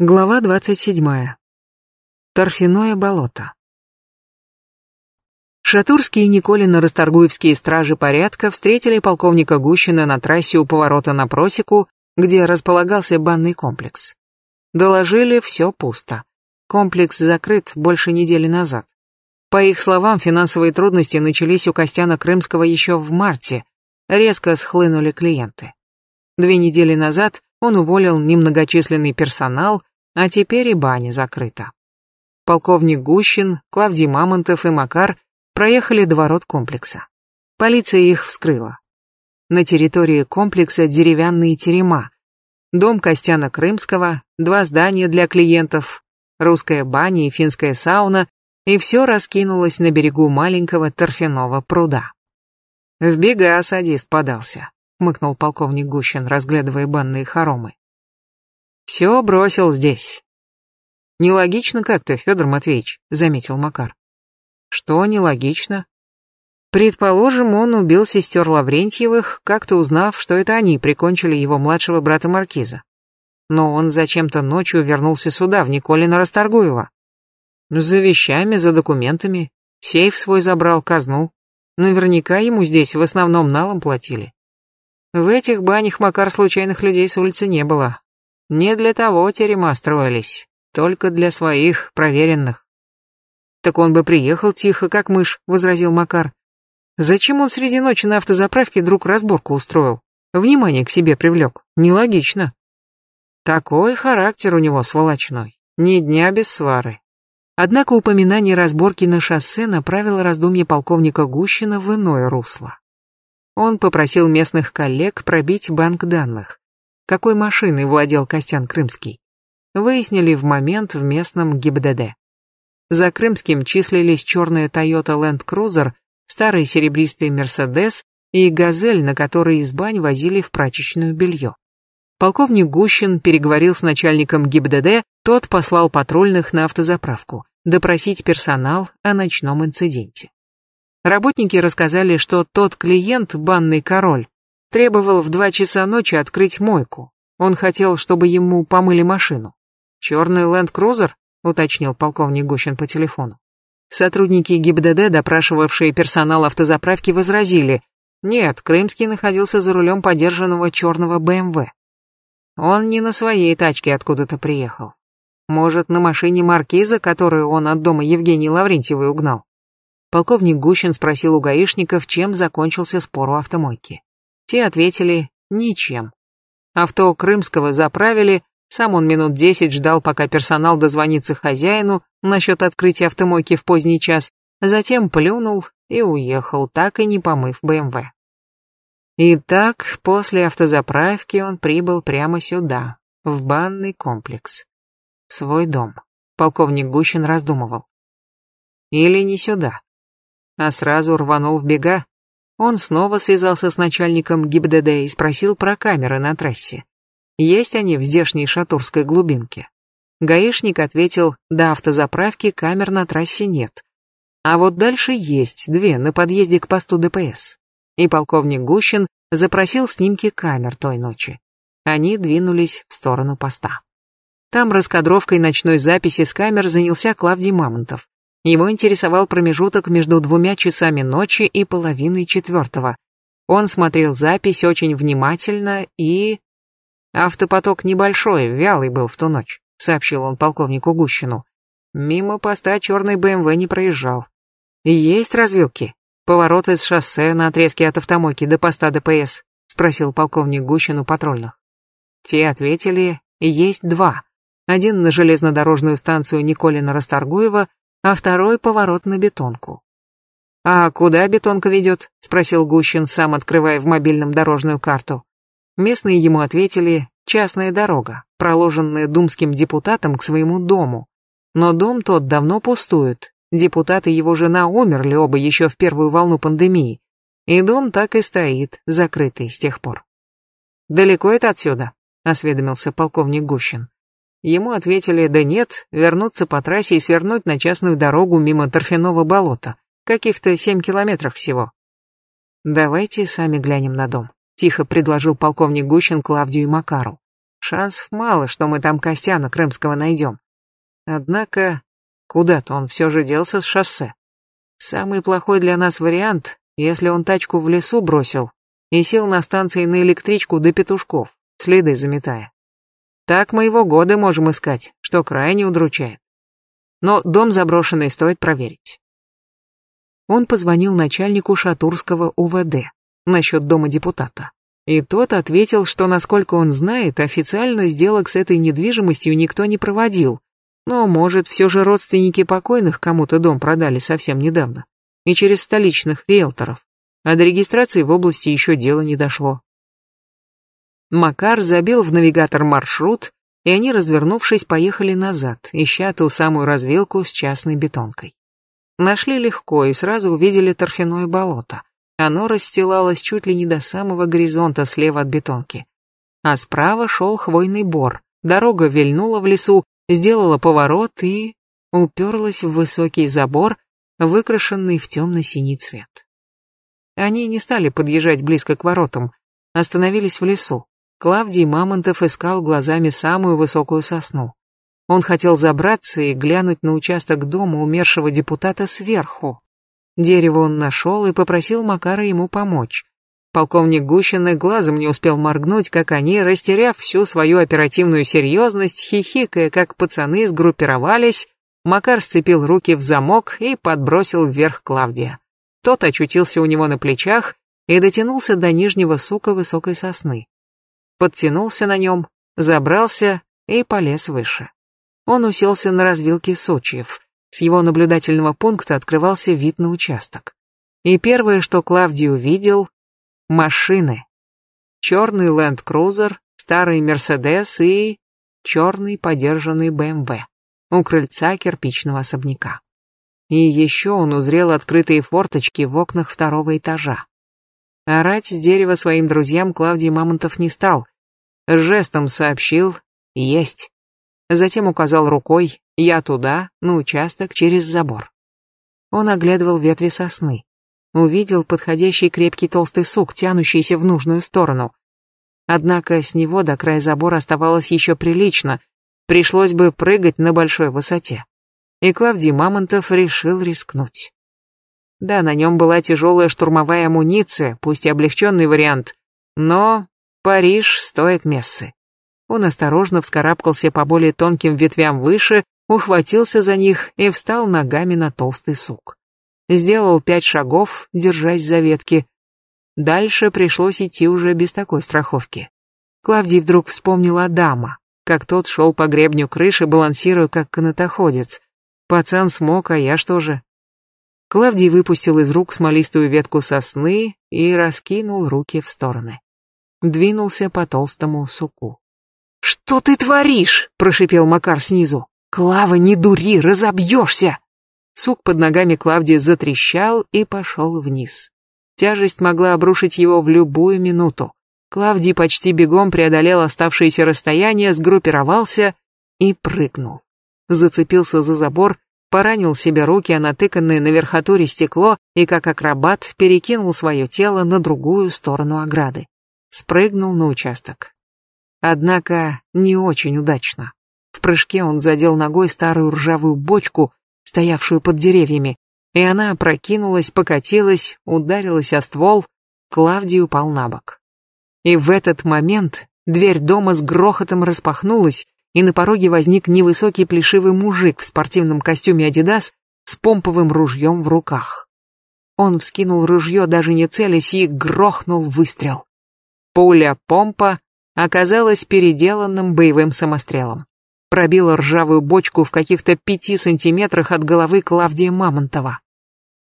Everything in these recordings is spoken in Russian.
Глава 27. Торфяное болото. Шатурские и Николино-Расторгуевские стражи порядка встретили полковника Гущина на трассе у поворота на Просеку, где располагался банный комплекс. Доложили, все пусто. Комплекс закрыт больше недели назад. По их словам, финансовые трудности начались у Костяна Крымского еще в марте. Резко схлынули клиенты. Две недели назад он уволил немногочисленный персонал, а теперь и баня закрыта. Полковник Гущин, Клавдий Мамонтов и Макар проехали до комплекса. Полиция их вскрыла. На территории комплекса деревянные терема. Дом Костяна Крымского, два здания для клиентов, русская баня и финская сауна, и все раскинулось на берегу маленького торфяного пруда. В бега садист подался хмыкнул полковник Гущин, разглядывая банные хоромы. Все бросил здесь. Нелогично как-то, Федор Матвеевич, заметил Макар. Что нелогично? Предположим, он убил сестер Лаврентьевых, как-то узнав, что это они прикончили его младшего брата Маркиза. Но он зачем-то ночью вернулся сюда, в Николино Расторгуево. За вещами, за документами. Сейф свой забрал, казну. Наверняка ему здесь в основном налом платили. В этих банях Макар случайных людей с улицы не было. Не для того терема строились, только для своих, проверенных. Так он бы приехал тихо, как мышь, возразил Макар. Зачем он среди ночи на автозаправке вдруг разборку устроил? Внимание к себе привлек. Нелогично. Такой характер у него сволочной. Ни дня без свары. Однако упоминание разборки на шоссе направило раздумье полковника Гущина в иное русло. Он попросил местных коллег пробить банк данных. Какой машиной владел Костян Крымский? Выяснили в момент в местном ГИБДД. За Крымским числились черная Toyota Land Cruiser, старый серебристый Mercedes и «Газель», на которой из бань возили в прачечную белье. Полковник Гущин переговорил с начальником ГИБДД, тот послал патрульных на автозаправку, допросить персонал о ночном инциденте. Работники рассказали, что тот клиент, банный король, требовал в два часа ночи открыть мойку. Он хотел, чтобы ему помыли машину. «Черный ленд-крузер?» — уточнил полковник Гущин по телефону. Сотрудники ГИБДД, допрашивавшие персонал автозаправки, возразили. Нет, Крымский находился за рулем подержанного черного БМВ. Он не на своей тачке откуда-то приехал. Может, на машине маркиза, которую он от дома Евгении Лаврентьевой угнал. Полковник Гущин спросил у гаишников, чем закончился спор у автомойки. Те ответили «ничем». Авто Крымского заправили, сам он минут десять ждал, пока персонал дозвонится хозяину насчет открытия автомойки в поздний час, затем плюнул и уехал, так и не помыв БМВ. Итак, после автозаправки он прибыл прямо сюда, в банный комплекс. В свой дом. Полковник Гущин раздумывал. Или не сюда а сразу рванул в бега. Он снова связался с начальником ГИБДД и спросил про камеры на трассе. Есть они в здешней шатурской глубинке? Гаишник ответил, до автозаправки камер на трассе нет. А вот дальше есть две на подъезде к посту ДПС. И полковник Гущин запросил снимки камер той ночи. Они двинулись в сторону поста. Там раскадровкой ночной записи с камер занялся Клавдий Мамонтов. Его интересовал промежуток между двумя часами ночи и половиной четвертого. Он смотрел запись очень внимательно и... Автопоток небольшой, вялый был в ту ночь, сообщил он полковнику Гущину. Мимо поста черный БМВ не проезжал. Есть развилки? Повороты с шоссе на отрезке от автомойки до поста ДПС? Спросил полковник Гущину патрульных. Те ответили, есть два. Один на железнодорожную станцию Николина-Расторгуева, а второй поворот на бетонку. «А куда бетонка ведет?» — спросил Гущин, сам открывая в мобильном дорожную карту. Местные ему ответили «частная дорога, проложенная думским депутатом к своему дому». Но дом тот давно пустует, депутат и его жена умерли оба еще в первую волну пандемии, и дом так и стоит, закрытый с тех пор. «Далеко это отсюда?» — осведомился полковник Гущин. Ему ответили, да нет, вернуться по трассе и свернуть на частную дорогу мимо торфяного болота. Каких-то семь километров всего. Давайте сами глянем на дом, тихо предложил полковник Гущин Клавдию и Макару. Шансов мало, что мы там Костяна Крымского найдем. Однако, куда-то он все же делся с шоссе. Самый плохой для нас вариант, если он тачку в лесу бросил и сел на станции на электричку до петушков, следы заметая. Так мы его годы можем искать, что крайне удручает. Но дом заброшенный стоит проверить. Он позвонил начальнику Шатурского УВД насчет дома депутата. И тот ответил, что, насколько он знает, официально сделок с этой недвижимостью никто не проводил. Но, может, все же родственники покойных кому-то дом продали совсем недавно. И через столичных риэлторов. А до регистрации в области еще дело не дошло. Макар забил в навигатор маршрут, и они, развернувшись, поехали назад, ища ту самую развилку с частной бетонкой. Нашли легко и сразу увидели торфяное болото. Оно расстилалось чуть ли не до самого горизонта слева от бетонки. А справа шел хвойный бор. Дорога вильнула в лесу, сделала поворот и уперлась в высокий забор, выкрашенный в темно-синий цвет. Они не стали подъезжать близко к воротам, остановились в лесу. Клавдий Мамонтов искал глазами самую высокую сосну. Он хотел забраться и глянуть на участок дома умершего депутата сверху. Дерево он нашел и попросил Макара ему помочь. Полковник Гущин глазом не успел моргнуть, как они, растеряв всю свою оперативную серьезность, хихикая, как пацаны сгруппировались, Макар сцепил руки в замок и подбросил вверх Клавдия. Тот очутился у него на плечах и дотянулся до нижнего сука высокой сосны. Подтянулся на нем, забрался и полез выше. Он уселся на развилке сучьев. С его наблюдательного пункта открывался вид на участок. И первое, что Клавдий увидел — машины. Черный ленд-крузер, старый Мерседес и черный подержанный БМВ у крыльца кирпичного особняка. И еще он узрел открытые форточки в окнах второго этажа. Орать с дерева своим друзьям Клавдий Мамонтов не стал. Жестом сообщил «Есть». Затем указал рукой «Я туда, на участок, через забор». Он оглядывал ветви сосны. Увидел подходящий крепкий толстый сук, тянущийся в нужную сторону. Однако с него до края забора оставалось еще прилично, пришлось бы прыгать на большой высоте. И Клавдий Мамонтов решил рискнуть. Да, на нем была тяжелая штурмовая амуниция, пусть и облегченный вариант, но Париж стоит мессы. Он осторожно вскарабкался по более тонким ветвям выше, ухватился за них и встал ногами на толстый сук. Сделал пять шагов, держась за ветки. Дальше пришлось идти уже без такой страховки. Клавдий вдруг вспомнил Адама, как тот шел по гребню крыши, балансируя как канатоходец. Пацан смог, а я что же? Клавдий выпустил из рук смолистую ветку сосны и раскинул руки в стороны. Двинулся по толстому суку. «Что ты творишь?» — прошипел Макар снизу. «Клава, не дури, разобьешься!» Сук под ногами Клавдии затрещал и пошел вниз. Тяжесть могла обрушить его в любую минуту. Клавдий почти бегом преодолел оставшееся расстояние, сгруппировался и прыгнул. Зацепился за забор, поранил себе руки о натыканное на верхотуре стекло и, как акробат, перекинул свое тело на другую сторону ограды. Спрыгнул на участок. Однако не очень удачно. В прыжке он задел ногой старую ржавую бочку, стоявшую под деревьями, и она опрокинулась, покатилась, ударилась о ствол, Клавдий упал на бок. И в этот момент дверь дома с грохотом распахнулась, и на пороге возник невысокий плешивый мужик в спортивном костюме «Адидас» с помповым ружьем в руках. Он вскинул ружье, даже не целясь, и грохнул выстрел. Пуля помпа оказалась переделанным боевым самострелом. Пробила ржавую бочку в каких-то пяти сантиметрах от головы Клавдия Мамонтова.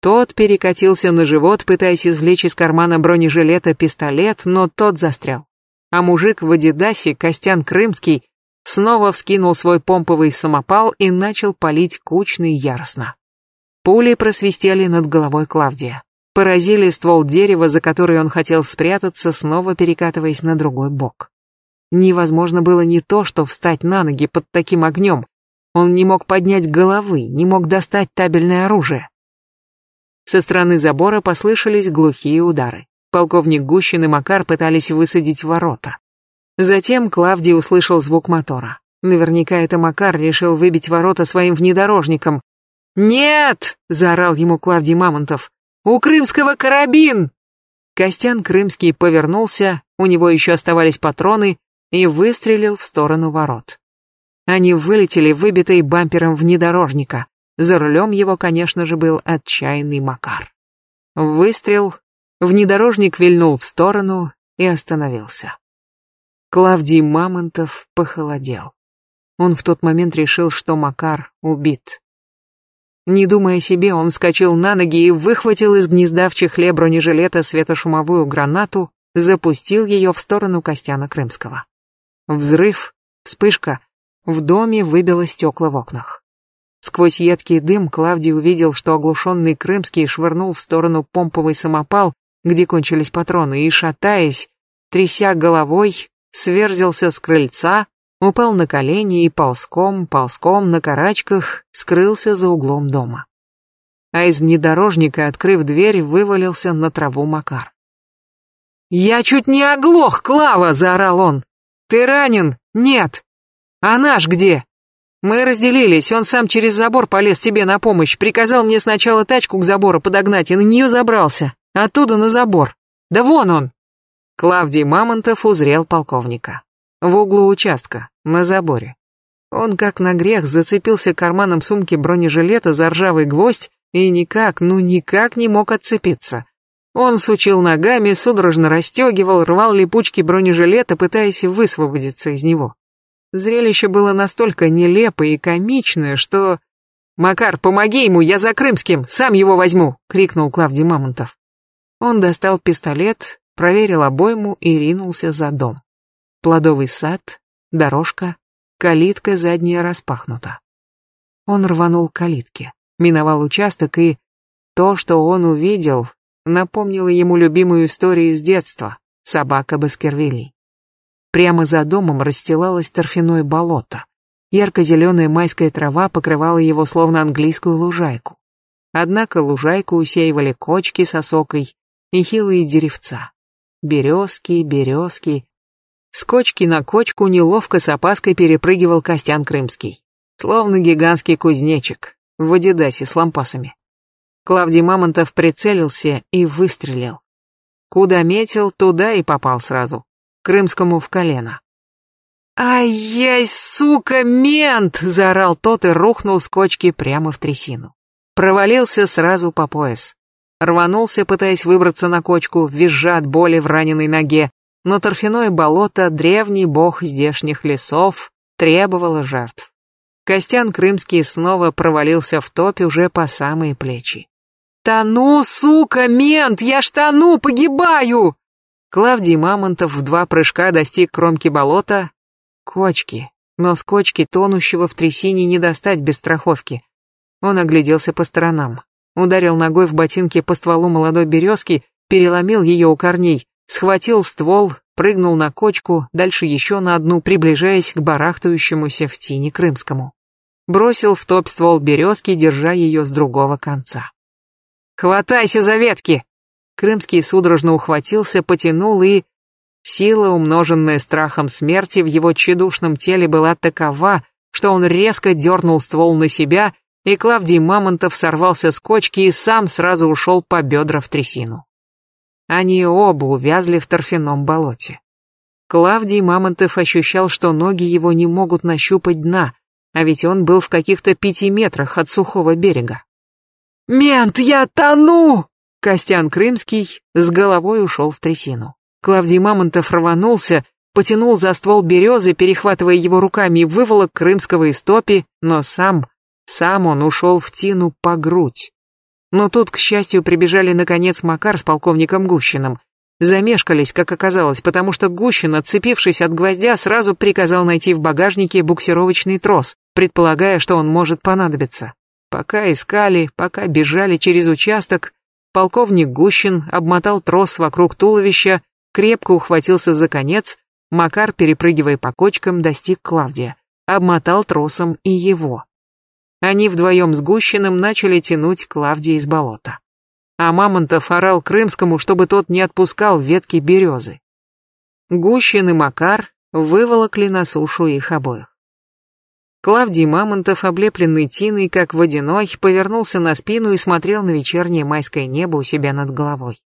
Тот перекатился на живот, пытаясь извлечь из кармана бронежилета пистолет, но тот застрял. А мужик в Адидасе, Костян Крымский, снова вскинул свой помповый самопал и начал палить кучно и яростно. Пули просвистели над головой Клавдия поразили ствол дерева, за который он хотел спрятаться, снова перекатываясь на другой бок. Невозможно было не то, что встать на ноги под таким огнем. Он не мог поднять головы, не мог достать табельное оружие. Со стороны забора послышались глухие удары. Полковник Гущин и Макар пытались высадить ворота. Затем Клавдий услышал звук мотора. Наверняка это Макар решил выбить ворота своим внедорожником. «Нет!» — заорал ему Клавдий Мамонтов. «У Крымского карабин!» Костян Крымский повернулся, у него еще оставались патроны, и выстрелил в сторону ворот. Они вылетели, выбитые бампером внедорожника. За рулем его, конечно же, был отчаянный Макар. Выстрел, внедорожник вильнул в сторону и остановился. Клавдий Мамонтов похолодел. Он в тот момент решил, что Макар убит. Не думая о себе, он вскочил на ноги и выхватил из гнезда в чехле бронежилета светошумовую гранату, запустил ее в сторону Костяна Крымского. Взрыв, вспышка, в доме выбило стекла в окнах. Сквозь едкий дым Клавдий увидел, что оглушенный Крымский швырнул в сторону помповый самопал, где кончились патроны, и, шатаясь, тряся головой, сверзился с крыльца, упал на колени и ползком, ползком на карачках скрылся за углом дома. А из внедорожника, открыв дверь, вывалился на траву Макар. «Я чуть не оглох, Клава!» — заорал он. «Ты ранен? Нет. А наш где?» Мы разделились, он сам через забор полез тебе на помощь, приказал мне сначала тачку к забору подогнать и на нее забрался. Оттуда на забор. Да вон он!» Клавдий Мамонтов узрел полковника. В углу участка, на заборе. Он как на грех зацепился карманом сумки бронежилета за ржавый гвоздь и никак, ну никак не мог отцепиться. Он сучил ногами, судорожно расстегивал, рвал липучки бронежилета, пытаясь высвободиться из него. Зрелище было настолько нелепое и комичное, что... «Макар, помоги ему, я за Крымским, сам его возьму!» — крикнул Клавдий Мамонтов. Он достал пистолет, проверил обойму и ринулся за дом. Плодовый сад, дорожка, калитка задняя распахнута. Он рванул к калитке, миновал участок и... То, что он увидел, напомнило ему любимую историю из детства — собака Баскервилей. Прямо за домом расстилалось торфяное болото. Ярко-зеленая майская трава покрывала его словно английскую лужайку. Однако лужайку усеивали кочки с осокой и хилые деревца. Березки, березки, с кочки на кочку неловко с опаской перепрыгивал Костян Крымский. Словно гигантский кузнечик в адидасе с лампасами. Клавдий Мамонтов прицелился и выстрелил. Куда метил, туда и попал сразу. Крымскому в колено. «Ай-яй, сука, мент!» — заорал тот и рухнул с кочки прямо в трясину. Провалился сразу по пояс. Рванулся, пытаясь выбраться на кочку, визжа от боли в раненой ноге, но торфяное болото, древний бог здешних лесов, требовало жертв. Костян Крымский снова провалился в топе уже по самые плечи. «Тону, сука, мент, я ж тону, погибаю!» Клавдий Мамонтов в два прыжка достиг кромки болота. Кочки, но с кочки тонущего в трясине не достать без страховки. Он огляделся по сторонам, ударил ногой в ботинке по стволу молодой березки, переломил ее у корней, схватил ствол, прыгнул на кочку, дальше еще на одну, приближаясь к барахтающемуся в тени крымскому. Бросил в топ ствол березки, держа ее с другого конца. «Хватайся за ветки!» Крымский судорожно ухватился, потянул и... Сила, умноженная страхом смерти в его тщедушном теле была такова, что он резко дернул ствол на себя, и Клавдий Мамонтов сорвался с кочки и сам сразу ушел по бедра в трясину. Они оба увязли в торфяном болоте. Клавдий Мамонтов ощущал, что ноги его не могут нащупать дна, а ведь он был в каких-то пяти метрах от сухого берега. «Мент, я тону!» Костян Крымский с головой ушел в трясину. Клавдий Мамонтов рванулся, потянул за ствол березы, перехватывая его руками выволок Крымского из топи, но сам, сам он ушел в тину по грудь. Но тут, к счастью, прибежали наконец Макар с полковником Гущиным. Замешкались, как оказалось, потому что Гущин, отцепившись от гвоздя, сразу приказал найти в багажнике буксировочный трос, предполагая, что он может понадобиться. Пока искали, пока бежали через участок, полковник Гущин обмотал трос вокруг туловища, крепко ухватился за конец, Макар, перепрыгивая по кочкам, достиг Клавдия, обмотал тросом и его. Они вдвоем с Гущиным начали тянуть Клавдия из болота. А Мамонтов орал Крымскому, чтобы тот не отпускал ветки березы. Гущин и Макар выволокли на сушу их обоих. Клавдий Мамонтов, облепленный тиной, как водяной, повернулся на спину и смотрел на вечернее майское небо у себя над головой.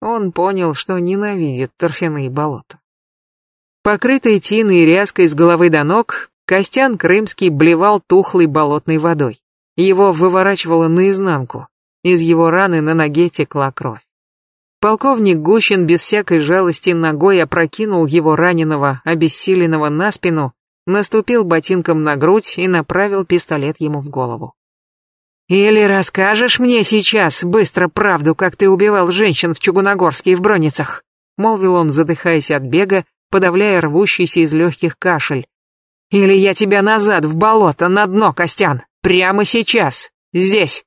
Он понял, что ненавидит торфяные болота. Покрытый тиной и ряской с головы до ног, Костян Крымский блевал тухлой болотной водой. Его выворачивало наизнанку. Из его раны на ноге текла кровь. Полковник Гущин без всякой жалости ногой опрокинул его раненого, обессиленного на спину, наступил ботинком на грудь и направил пистолет ему в голову. «Или расскажешь мне сейчас быстро правду, как ты убивал женщин в Чугуногорске и в Броницах?» молвил он, задыхаясь от бега, подавляя рвущийся из легких кашель. «Или я тебя назад в болото, на дно, Костян, прямо сейчас, здесь.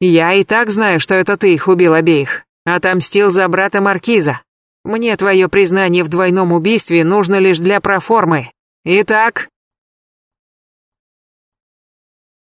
Я и так знаю, что это ты их убил обеих, отомстил за брата Маркиза. Мне твое признание в двойном убийстве нужно лишь для проформы. Итак,